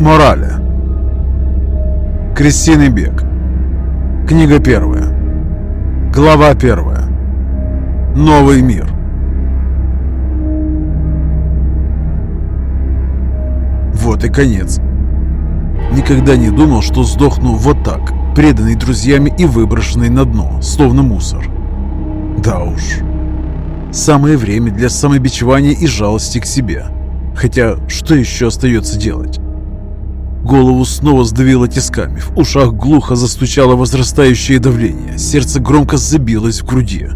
Мораля. Крестиный бег. Книга первая. Глава первая. Новый мир. Вот и конец. Никогда не думал, что сдохну вот так, преданный друзьями и выброшенный на дно, словно мусор. Да уж. Самое время для самобичевания и жалости к себе. Хотя, что еще остается делать? Голову снова сдавило тисками, в ушах глухо застучало возрастающее давление, сердце громко забилось в груди.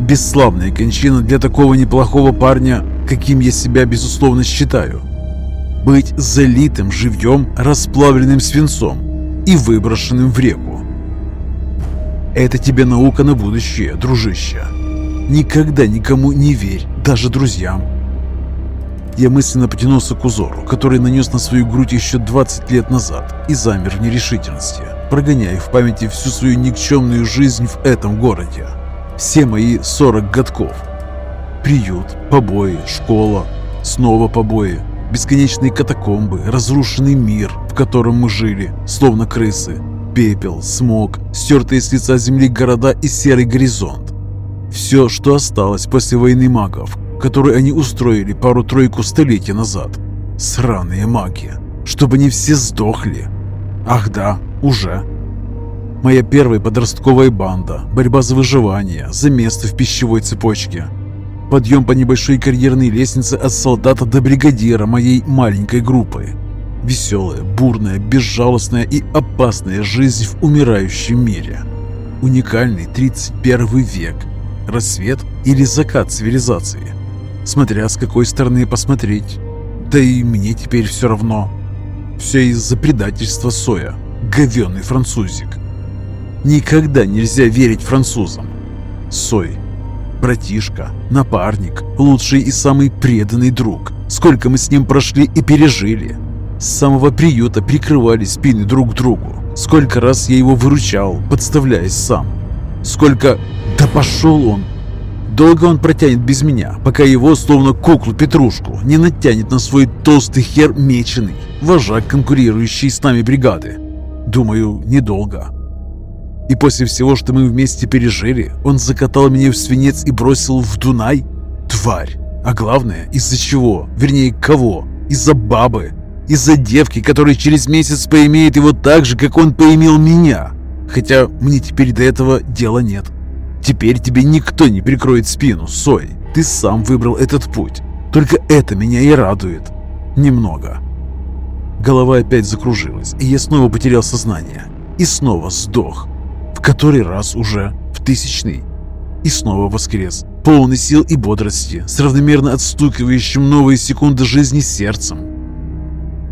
Бесславная кончина для такого неплохого парня, каким я себя безусловно считаю. Быть залитым живьем расплавленным свинцом и выброшенным в реку. Это тебе наука на будущее, дружище. Никогда никому не верь, даже друзьям. Я мысленно потянулся к узору, который нанес на свою грудь еще 20 лет назад и замер в нерешительности, прогоняя в памяти всю свою никчемную жизнь в этом городе. Все мои 40 годков. Приют, побои, школа, снова побои, бесконечные катакомбы, разрушенный мир, в котором мы жили, словно крысы, пепел, смог, стертые с лица земли города и серый горизонт. Все, что осталось после войны магов, который они устроили пару-тройку столетий назад. Сраные маги. Чтобы они все сдохли. Ах да, уже. Моя первая подростковая банда, борьба за выживание, за место в пищевой цепочке. Подъем по небольшой карьерной лестнице от солдата до бригадира моей маленькой группы. Веселая, бурная, безжалостная и опасная жизнь в умирающем мире. Уникальный 31 век. Рассвет или закат цивилизации смотря с какой стороны посмотреть. Да и мне теперь все равно. Все из-за предательства Соя, говенный французик. Никогда нельзя верить французам. Сой, братишка, напарник, лучший и самый преданный друг. Сколько мы с ним прошли и пережили. С самого приюта прикрывали спины друг другу. Сколько раз я его выручал, подставляясь сам. Сколько... Да пошел он! Долго он протянет без меня, пока его, словно куклу-петрушку, не натянет на свой толстый хер меченый, вожак конкурирующий с нами бригады. Думаю, недолго. И после всего, что мы вместе пережили, он закатал меня в свинец и бросил в Дунай? Тварь! А главное, из-за чего? Вернее, кого? Из-за бабы. Из-за девки, которая через месяц поимеет его так же, как он поимел меня. Хотя мне теперь до этого дела нет. Теперь тебе никто не прикроет спину, Сой. Ты сам выбрал этот путь. Только это меня и радует. Немного. Голова опять закружилась, и я снова потерял сознание. И снова сдох. В который раз уже? В тысячный. И снова воскрес. Полный сил и бодрости, с равномерно отстукивающим новые секунды жизни сердцем.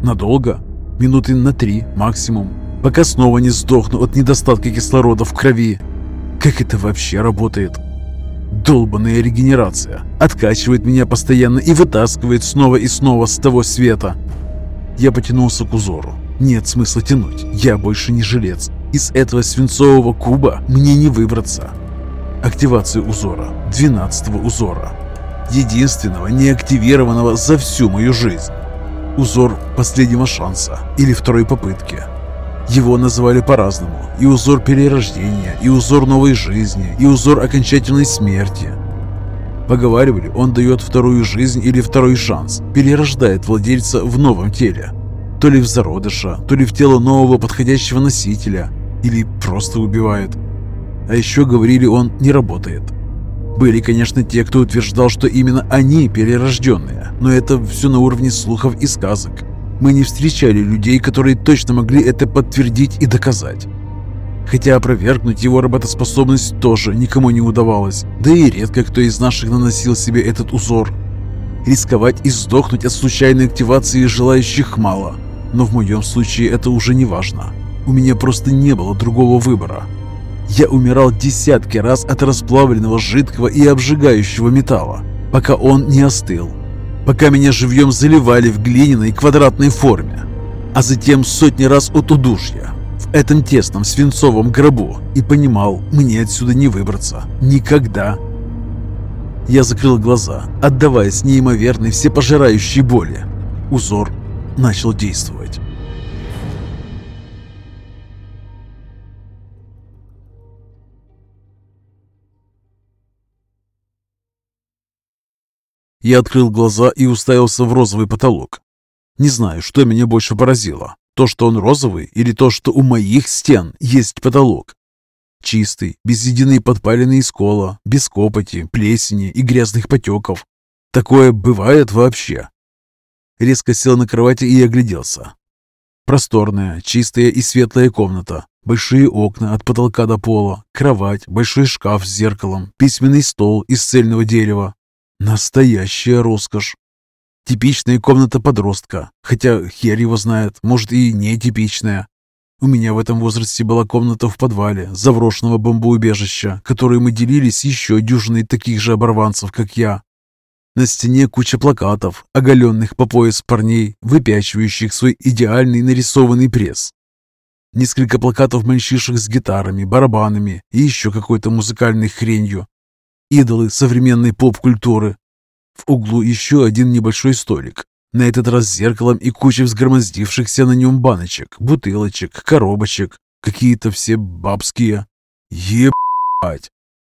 Надолго? Минуты на три максимум. Пока снова не сдохну от недостатка кислорода в крови как это вообще работает? Долбанная регенерация. Откачивает меня постоянно и вытаскивает снова и снова с того света. Я потянулся к узору. Нет смысла тянуть. Я больше не жилец. Из этого свинцового куба мне не выбраться. Активация узора. 12 узора. Единственного неактивированного за всю мою жизнь. Узор последнего шанса или второй попытки. Его называли по-разному. И узор перерождения, и узор новой жизни, и узор окончательной смерти. Поговаривали, он дает вторую жизнь или второй шанс, перерождает владельца в новом теле. То ли в зародыша, то ли в тело нового подходящего носителя, или просто убивает. А еще говорили, он не работает. Были, конечно, те, кто утверждал, что именно они перерожденные, но это все на уровне слухов и сказок. Мы не встречали людей, которые точно могли это подтвердить и доказать. Хотя опровергнуть его работоспособность тоже никому не удавалось, да и редко кто из наших наносил себе этот узор. Рисковать и сдохнуть от случайной активации желающих мало, но в моем случае это уже не важно. У меня просто не было другого выбора. Я умирал десятки раз от расплавленного жидкого и обжигающего металла, пока он не остыл пока меня живьем заливали в глиняной квадратной форме, а затем сотни раз от удушья в этом тесном свинцовом гробу и понимал, мне отсюда не выбраться. Никогда. Я закрыл глаза, отдаваясь неимоверной всепожирающей боли. Узор. начал действовать. Я открыл глаза и уставился в розовый потолок. Не знаю, что меня больше поразило. То, что он розовый, или то, что у моих стен есть потолок. Чистый, без единой подпаленной скола, без копоти, плесени и грязных потеков. Такое бывает вообще. Резко сел на кровати и огляделся. Просторная, чистая и светлая комната. Большие окна от потолка до пола, кровать, большой шкаф с зеркалом, письменный стол из цельного дерева, Настоящая роскошь. Типичная комната подростка, хотя хер его знает, может и нетипичная. У меня в этом возрасте была комната в подвале заброшенного бомбоубежища, которую мы делили с еще дюжиной таких же оборванцев, как я. На стене куча плакатов, оголенных по пояс парней, выпячивающих свой идеальный нарисованный пресс. Несколько плакатов мальчишек с гитарами, барабанами и еще какой-то музыкальной хренью, идолы современной поп-культуры. В углу еще один небольшой столик, на этот раз зеркалом и кучей взгромоздившихся на нем баночек, бутылочек, коробочек, какие-то все бабские. Ебать!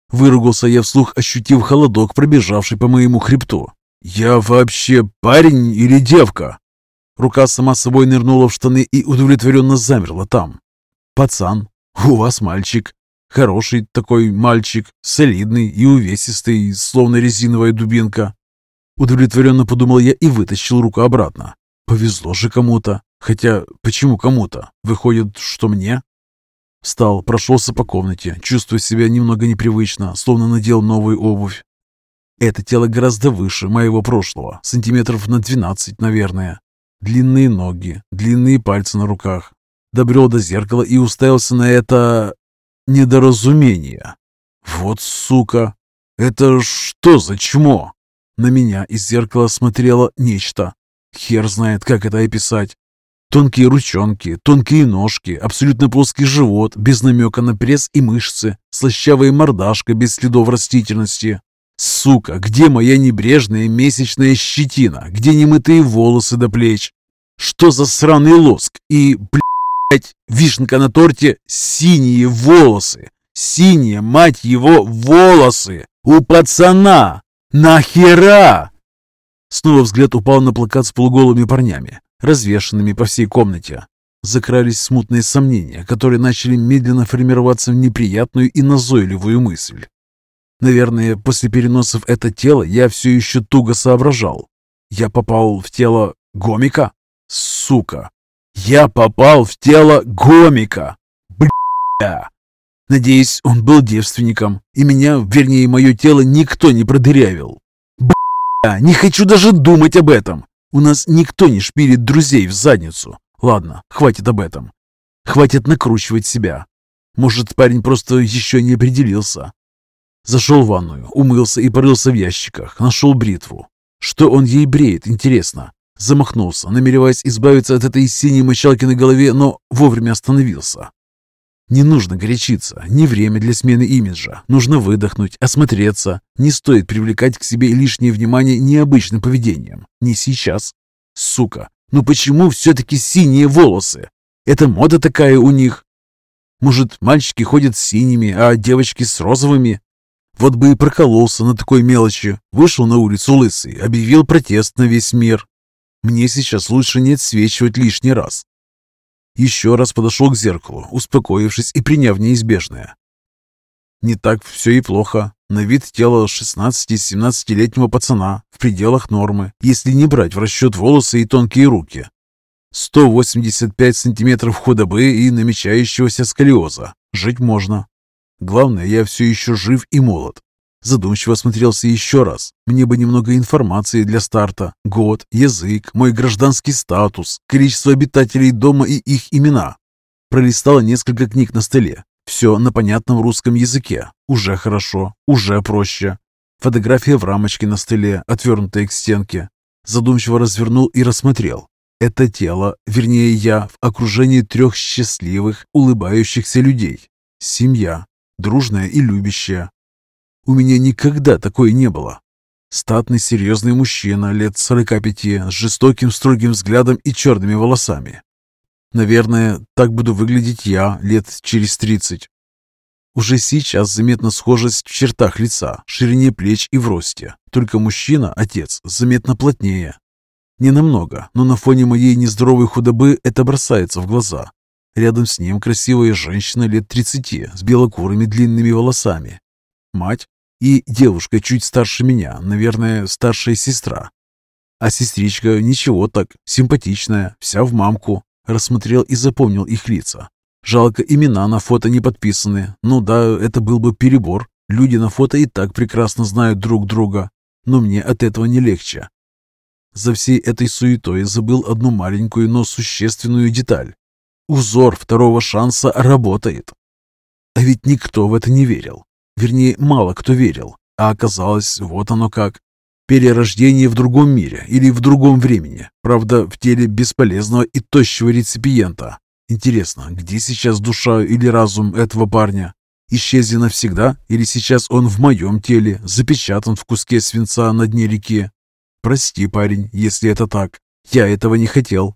Выругался я вслух, ощутив холодок, пробежавший по моему хребту. «Я вообще парень или девка?» Рука сама собой нырнула в штаны и удовлетворенно замерла там. «Пацан, у вас мальчик. Хороший такой мальчик, солидный и увесистый, словно резиновая дубинка. Удовлетворенно подумал я и вытащил руку обратно. Повезло же кому-то. Хотя, почему кому-то? Выходит, что мне? Встал, прошелся по комнате, чувствуя себя немного непривычно, словно надел новую обувь. Это тело гораздо выше моего прошлого, сантиметров на 12, наверное. Длинные ноги, длинные пальцы на руках. Добрел до зеркала и уставился на это недоразумение. Вот сука! Это что за чмо? На меня из зеркала смотрело нечто. Хер знает, как это описать. Тонкие ручонки, тонкие ножки, абсолютно плоский живот, без намека на пресс и мышцы, слащавая мордашка без следов растительности. Сука, где моя небрежная месячная щетина? Где немытые волосы до плеч? Что за сраный лоск? И, блядь, блядь, вишенка на торте – синие волосы. Синие, мать его, волосы! У пацана! Нахера? Снова взгляд упал на плакат с полуголыми парнями, развешанными по всей комнате. Закрались смутные сомнения, которые начали медленно формироваться в неприятную и назойливую мысль. Наверное, после переносов это тело я все еще туго соображал. Я попал в тело гомика? Сука! Я попал в тело гомика. Бля. Надеюсь, он был девственником, и меня, вернее, мое тело никто не продырявил. Бля, не хочу даже думать об этом. У нас никто не шпилит друзей в задницу. Ладно, хватит об этом. Хватит накручивать себя. Может, парень просто еще не определился. Зашел в ванную, умылся и порылся в ящиках, нашел бритву. Что он ей бреет, интересно? Замахнулся, намереваясь избавиться от этой синей мочалки на голове, но вовремя остановился. Не нужно горячиться, не время для смены имиджа. Нужно выдохнуть, осмотреться. Не стоит привлекать к себе лишнее внимание необычным поведением. Не сейчас. Сука, ну почему все-таки синие волосы? Это мода такая у них. Может, мальчики ходят с синими, а девочки с розовыми? Вот бы и прокололся на такой мелочи. Вышел на улицу лысый, объявил протест на весь мир. Мне сейчас лучше не отсвечивать лишний раз. Еще раз подошел к зеркалу, успокоившись и приняв неизбежное. Не так все и плохо. На вид тело 16-17-летнего пацана в пределах нормы, если не брать в расчет волосы и тонкие руки. 185 сантиметров худобы и намечающегося сколиоза. Жить можно. Главное, я все еще жив и молод. Задумчиво смотрелся еще раз. Мне бы немного информации для старта. Год, язык, мой гражданский статус, количество обитателей дома и их имена. Пролистала несколько книг на столе. Все на понятном русском языке. Уже хорошо, уже проще. Фотография в рамочке на столе, отвернутая к стенке. Задумчиво развернул и рассмотрел. Это тело, вернее я, в окружении трех счастливых, улыбающихся людей. Семья, дружная и любящая, у меня никогда такой не было. Статный серьезный мужчина лет 45 с жестоким строгим взглядом и черными волосами. Наверное, так буду выглядеть я лет через 30. Уже сейчас заметна схожесть в чертах лица, ширине плеч и в росте. Только мужчина, отец, заметно плотнее. Не намного, но на фоне моей нездоровой худобы это бросается в глаза. Рядом с ним красивая женщина лет 30 с белокурыми длинными волосами. Мать и девушка чуть старше меня, наверное, старшая сестра. А сестричка ничего так, симпатичная, вся в мамку. Рассмотрел и запомнил их лица. Жалко, имена на фото не подписаны. Ну да, это был бы перебор. Люди на фото и так прекрасно знают друг друга. Но мне от этого не легче. За всей этой суетой забыл одну маленькую, но существенную деталь. Узор второго шанса работает. А ведь никто в это не верил. Вернее, мало кто верил. А оказалось, вот оно как. Перерождение в другом мире или в другом времени. Правда, в теле бесполезного и тощего реципиента. Интересно, где сейчас душа или разум этого парня? Исчезли навсегда или сейчас он в моем теле, запечатан в куске свинца на дне реки? Прости, парень, если это так. Я этого не хотел.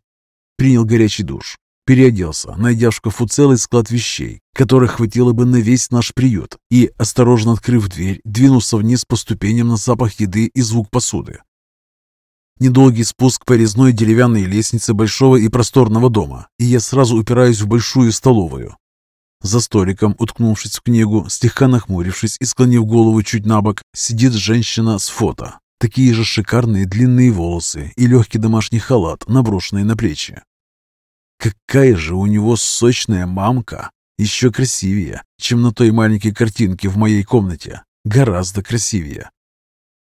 Принял горячий душ. Переоделся, найдя в шкафу целый склад вещей, которых хватило бы на весь наш приют, и, осторожно открыв дверь, двинулся вниз по ступеням на запах еды и звук посуды. Недолгий спуск по резной деревянной лестнице большого и просторного дома, и я сразу упираюсь в большую столовую. За столиком, уткнувшись в книгу, слегка нахмурившись и склонив голову чуть на бок, сидит женщина с фото. Такие же шикарные длинные волосы и легкий домашний халат, наброшенный на плечи. Какая же у него сочная мамка! Еще красивее, чем на той маленькой картинке в моей комнате. Гораздо красивее.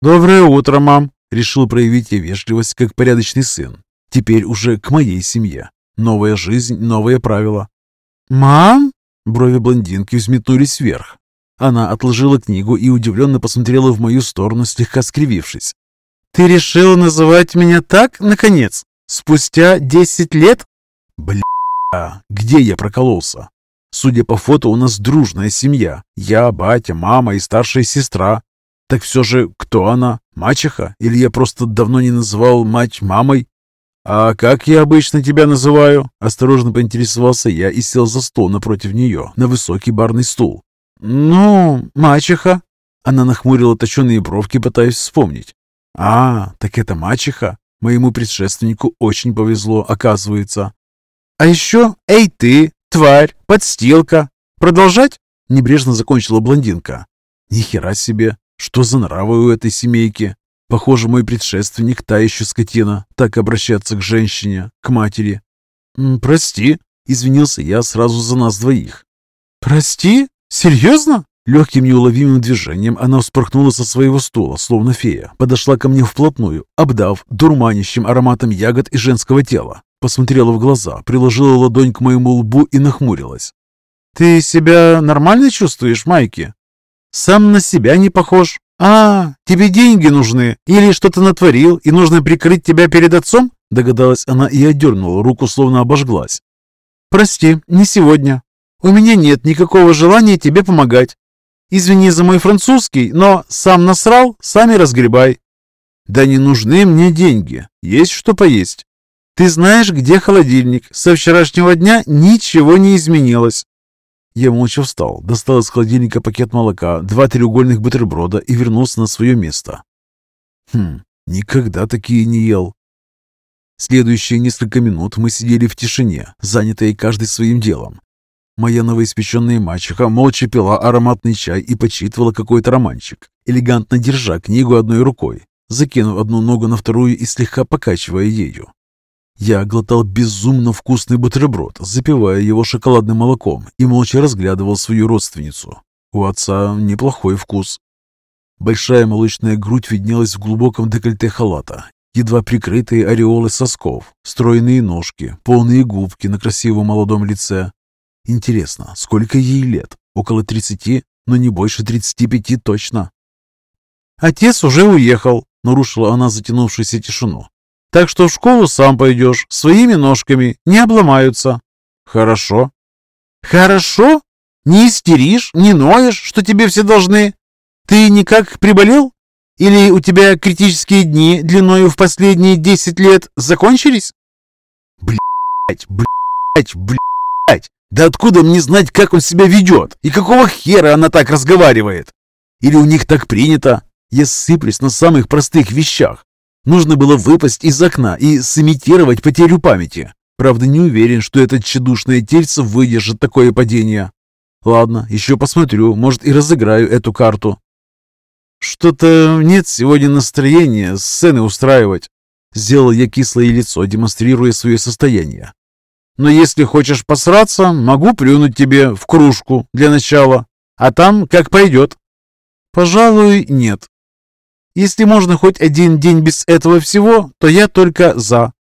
«Доброе утро, мам!» Решил проявить я вежливость, как порядочный сын. Теперь уже к моей семье. Новая жизнь, новые правила. «Мам?» Брови блондинки взметнулись вверх. Она отложила книгу и удивленно посмотрела в мою сторону, слегка скривившись. «Ты решила называть меня так, наконец? Спустя десять лет?» «Бля, где я прокололся?» Судя по фото, у нас дружная семья. Я, батя, мама и старшая сестра. Так все же, кто она? Мачеха? Или я просто давно не называл мать мамой? «А как я обычно тебя называю?» Осторожно поинтересовался я и сел за стол напротив нее, на высокий барный стул. «Ну, мачеха». Она нахмурила точеные бровки, пытаясь вспомнить. «А, так это мачеха. Моему предшественнику очень повезло, оказывается». «А еще, эй ты, тварь, подстилка. Продолжать?» Небрежно закончила блондинка. «Ни хера себе. Что за нравы у этой семейки? Похоже, мой предшественник та еще скотина, так обращаться к женщине, к матери. «Прости», — извинился я сразу за нас двоих. «Прости? Серьезно?» Легким неуловимым движением она вспорхнула со своего стула, словно фея, подошла ко мне вплотную, обдав дурманящим ароматом ягод и женского тела. Посмотрела в глаза, приложила ладонь к моему лбу и нахмурилась. «Ты себя нормально чувствуешь, Майки?» Сам на себя не похож. А, тебе деньги нужны? Или что-то натворил, и нужно прикрыть тебя перед отцом?» Догадалась она и отдернула руку, словно обожглась. «Прости, не сегодня. У меня нет никакого желания тебе помогать. Извини за мой французский, но сам насрал, сами разгребай». «Да не нужны мне деньги. Есть что поесть». «Ты знаешь, где холодильник? Со вчерашнего дня ничего не изменилось. Я молча встал, достал из холодильника пакет молока, два треугольных бутерброда и вернулся на свое место. Хм, никогда такие не ел. Следующие несколько минут мы сидели в тишине, занятые каждый своим делом. Моя новоиспеченная мачеха молча пила ароматный чай и почитывала какой-то романчик, элегантно держа книгу одной рукой, закинув одну ногу на вторую и слегка покачивая ею. Я глотал безумно вкусный бутерброд, запивая его шоколадным молоком и молча разглядывал свою родственницу. У отца неплохой вкус. Большая молочная грудь виднелась в глубоком декольте халата, едва прикрытые ореолы сосков, стройные ножки, полные губки на красивом молодом лице. Интересно, сколько ей лет? Около тридцати, но не больше тридцати пяти точно. «Отец уже уехал», — нарушила она затянувшуюся тишину. Так что в школу сам пойдешь, своими ножками, не обломаются». «Хорошо». «Хорошо? Не истеришь, не ноешь, что тебе все должны? Ты никак приболел? Или у тебя критические дни длиною в последние десять лет закончились? Блять, блять, блять. Да откуда мне знать, как он себя ведет? И какого хера она так разговаривает? Или у них так принято? Я сыплюсь на самых простых вещах. Нужно было выпасть из окна и сымитировать потерю памяти. Правда, не уверен, что это тщедушное тельце выдержит такое падение. Ладно, еще посмотрю, может и разыграю эту карту. Что-то нет сегодня настроения сцены устраивать. Сделал я кислое лицо, демонстрируя свое состояние. Но если хочешь посраться, могу плюнуть тебе в кружку для начала, а там как пойдет. Пожалуй, нет. Если можно хоть один день без этого всего, то я только за.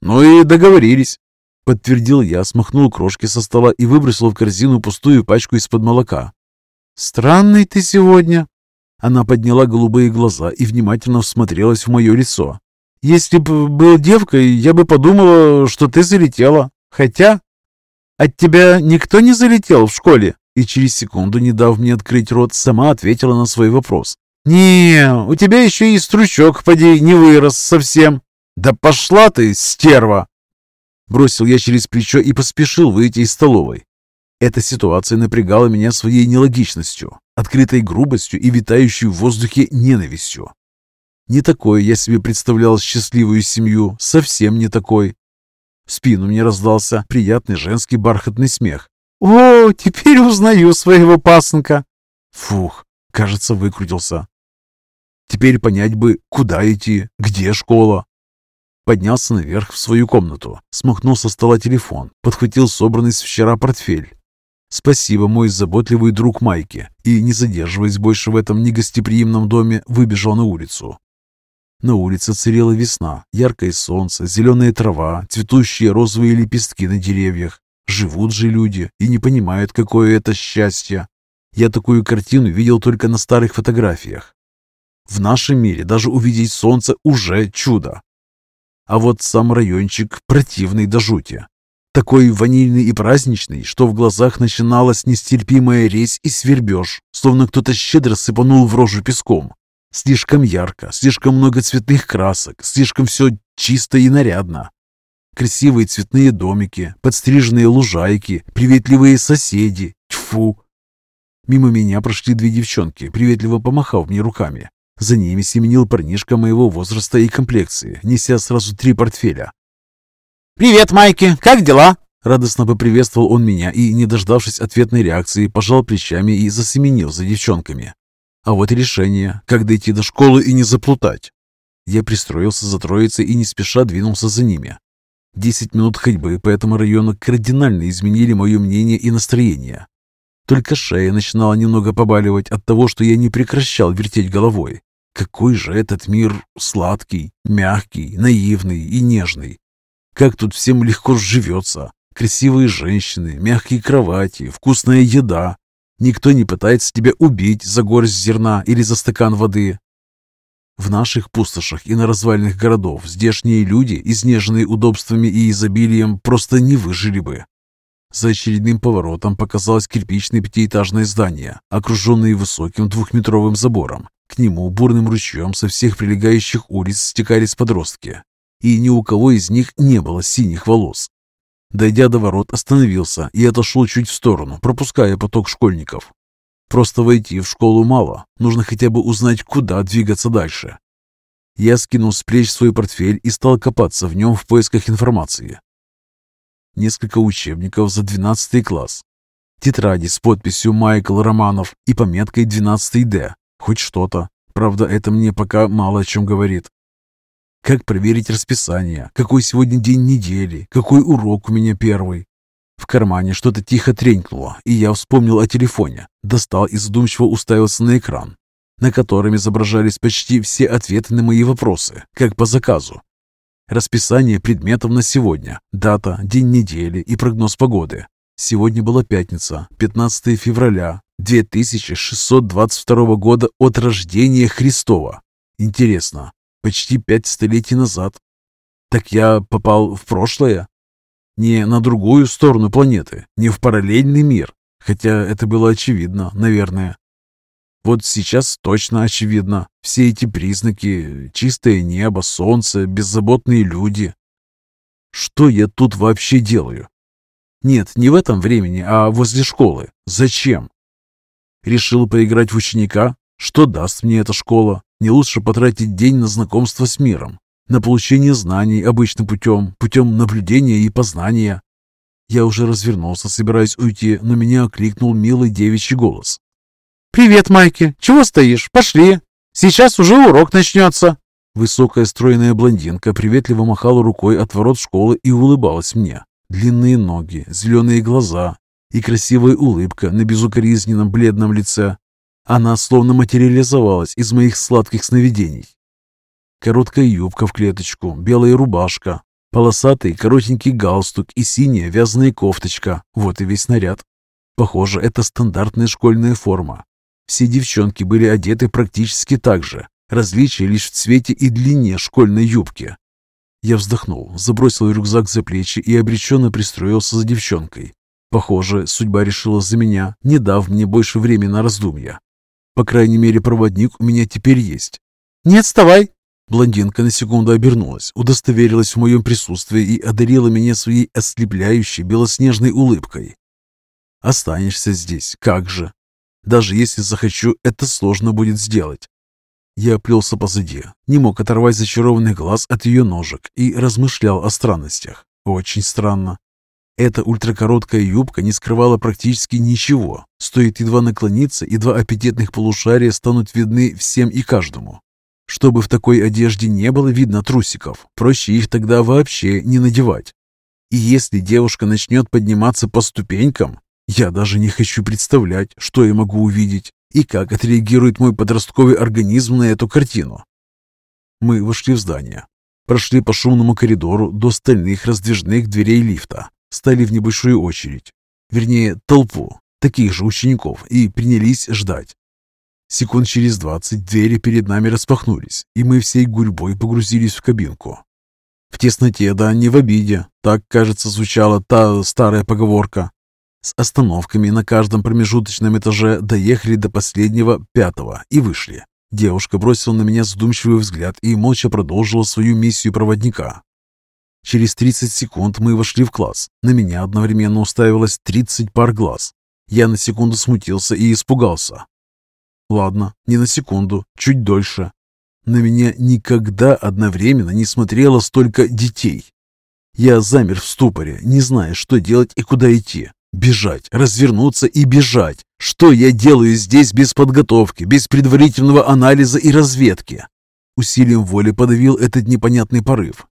Ну и договорились. Подтвердил я, смахнул крошки со стола и выбросил в корзину пустую пачку из-под молока. «Странный ты сегодня!» Она подняла голубые глаза и внимательно всмотрелась в мое лицо. «Если бы был девкой, я бы подумала, что ты залетела. Хотя от тебя никто не залетел в школе?» И через секунду, не дав мне открыть рот, сама ответила на свой вопрос. «Не, у тебя еще и стручок, поди, не вырос совсем». «Да пошла ты, стерва!» Бросил я через плечо и поспешил выйти из столовой. Эта ситуация напрягала меня своей нелогичностью, открытой грубостью и витающей в воздухе ненавистью. Не такой я себе представлял счастливую семью, совсем не такой. В спину мне раздался приятный женский бархатный смех. «О, теперь узнаю своего пасынка!» Фух, кажется, выкрутился. Теперь понять бы, куда идти, где школа. Поднялся наверх в свою комнату, смахнул со стола телефон, подхватил собранный с вчера портфель. Спасибо, мой заботливый друг Майки, и, не задерживаясь больше в этом негостеприимном доме, выбежал на улицу. На улице царела весна, яркое солнце, зеленая трава, цветущие розовые лепестки на деревьях. Живут же люди и не понимают, какое это счастье. Я такую картину видел только на старых фотографиях. В нашем мире даже увидеть солнце уже чудо. А вот сам райончик противный до жути. Такой ванильный и праздничный, что в глазах начиналась нестерпимая резь и свербеж, словно кто-то щедро сыпанул в рожу песком. Слишком ярко, слишком много цветных красок, слишком все чисто и нарядно. Красивые цветные домики, подстриженные лужайки, приветливые соседи. Тьфу! Мимо меня прошли две девчонки, приветливо помахав мне руками. За ними семенил парнишка моего возраста и комплекции, неся сразу три портфеля. «Привет, Майки! Как дела?» Радостно поприветствовал он меня и, не дождавшись ответной реакции, пожал плечами и засеменил за девчонками. А вот решение, как дойти до школы и не заплутать. Я пристроился за троицей и не спеша двинулся за ними. Десять минут ходьбы по этому району кардинально изменили мое мнение и настроение. Только шея начинала немного побаливать от того, что я не прекращал вертеть головой. Какой же этот мир сладкий, мягкий, наивный и нежный. Как тут всем легко живется. Красивые женщины, мягкие кровати, вкусная еда. Никто не пытается тебя убить за горсть зерна или за стакан воды. В наших пустошах и на развалинах городов здешние люди, изнеженные удобствами и изобилием, просто не выжили бы. За очередным поворотом показалось кирпичное пятиэтажное здание, окруженное высоким двухметровым забором. К нему бурным ручьем со всех прилегающих улиц стекались подростки, и ни у кого из них не было синих волос. Дойдя до ворот, остановился и отошел чуть в сторону, пропуская поток школьников. Просто войти в школу мало, нужно хотя бы узнать, куда двигаться дальше. Я скинул с плеч свой портфель и стал копаться в нем в поисках информации. Несколько учебников за 12 класс, тетради с подписью «Майкл Романов» и пометкой «12 Д», Хоть что-то. Правда, это мне пока мало о чем говорит. Как проверить расписание? Какой сегодня день недели? Какой урок у меня первый? В кармане что-то тихо тренькнуло, и я вспомнил о телефоне. Достал и задумчиво уставился на экран, на котором изображались почти все ответы на мои вопросы, как по заказу. Расписание предметов на сегодня, дата, день недели и прогноз погоды. Сегодня была пятница, 15 февраля, 2622 года от рождения Христова. Интересно, почти пять столетий назад. Так я попал в прошлое? Не на другую сторону планеты, не в параллельный мир, хотя это было очевидно, наверное. Вот сейчас точно очевидно. Все эти признаки – чистое небо, солнце, беззаботные люди. Что я тут вообще делаю? Нет, не в этом времени, а возле школы. Зачем? Решил поиграть в ученика? Что даст мне эта школа? Не лучше потратить день на знакомство с миром, на получение знаний обычным путем, путем наблюдения и познания. Я уже развернулся, собираясь уйти, но меня окликнул милый девичий голос. «Привет, Майки! Чего стоишь? Пошли! Сейчас уже урок начнется!» Высокая стройная блондинка приветливо махала рукой от ворот школы и улыбалась мне. Длинные ноги, зеленые глаза и красивая улыбка на безукоризненном бледном лице. Она словно материализовалась из моих сладких сновидений. Короткая юбка в клеточку, белая рубашка, полосатый коротенький галстук и синяя вязаная кофточка. Вот и весь наряд. Похоже, это стандартная школьная форма. Все девчонки были одеты практически так же. Различие лишь в цвете и длине школьной юбки. Я вздохнул, забросил рюкзак за плечи и обреченно пристроился за девчонкой. Похоже, судьба решила за меня, не дав мне больше времени на раздумья. По крайней мере, проводник у меня теперь есть. «Не отставай!» Блондинка на секунду обернулась, удостоверилась в моем присутствии и одарила меня своей ослепляющей белоснежной улыбкой. «Останешься здесь, как же? Даже если захочу, это сложно будет сделать. Я плелся позади, не мог оторвать зачарованный глаз от ее ножек и размышлял о странностях. Очень странно. Эта ультракороткая юбка не скрывала практически ничего. Стоит едва наклониться, и два аппетитных полушария станут видны всем и каждому. Чтобы в такой одежде не было видно трусиков, проще их тогда вообще не надевать. И если девушка начнет подниматься по ступенькам, я даже не хочу представлять, что я могу увидеть и как отреагирует мой подростковый организм на эту картину. Мы вошли в здание, прошли по шумному коридору до стальных раздвижных дверей лифта, стали в небольшую очередь, вернее, толпу таких же учеников и принялись ждать. Секунд через двадцать двери перед нами распахнулись, и мы всей гурьбой погрузились в кабинку. В тесноте, да не в обиде, так, кажется, звучала та старая поговорка. С остановками на каждом промежуточном этаже доехали до последнего, пятого, и вышли. Девушка бросила на меня задумчивый взгляд и молча продолжила свою миссию проводника. Через 30 секунд мы вошли в класс. На меня одновременно уставилось 30 пар глаз. Я на секунду смутился и испугался. Ладно, не на секунду, чуть дольше. На меня никогда одновременно не смотрело столько детей. Я замер в ступоре, не зная, что делать и куда идти. Бежать, развернуться и бежать. Что я делаю здесь без подготовки, без предварительного анализа и разведки? Усилием воли подавил этот непонятный порыв.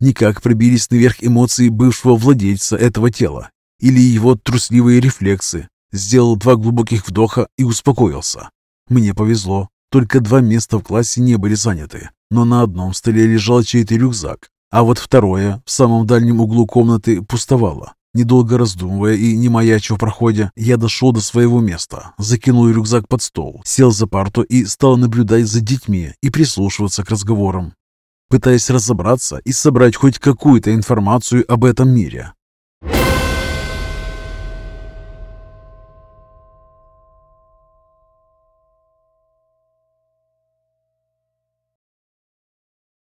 Никак пробились наверх эмоции бывшего владельца этого тела или его трусливые рефлексы. Сделал два глубоких вдоха и успокоился. Мне повезло. Только два места в классе не были заняты, но на одном столе лежал чей-то рюкзак, а вот второе, в самом дальнем углу комнаты, пустовало. Недолго раздумывая и не маяча в проходе, я дошел до своего места, закинул рюкзак под стол, сел за парту и стал наблюдать за детьми и прислушиваться к разговорам, пытаясь разобраться и собрать хоть какую-то информацию об этом мире.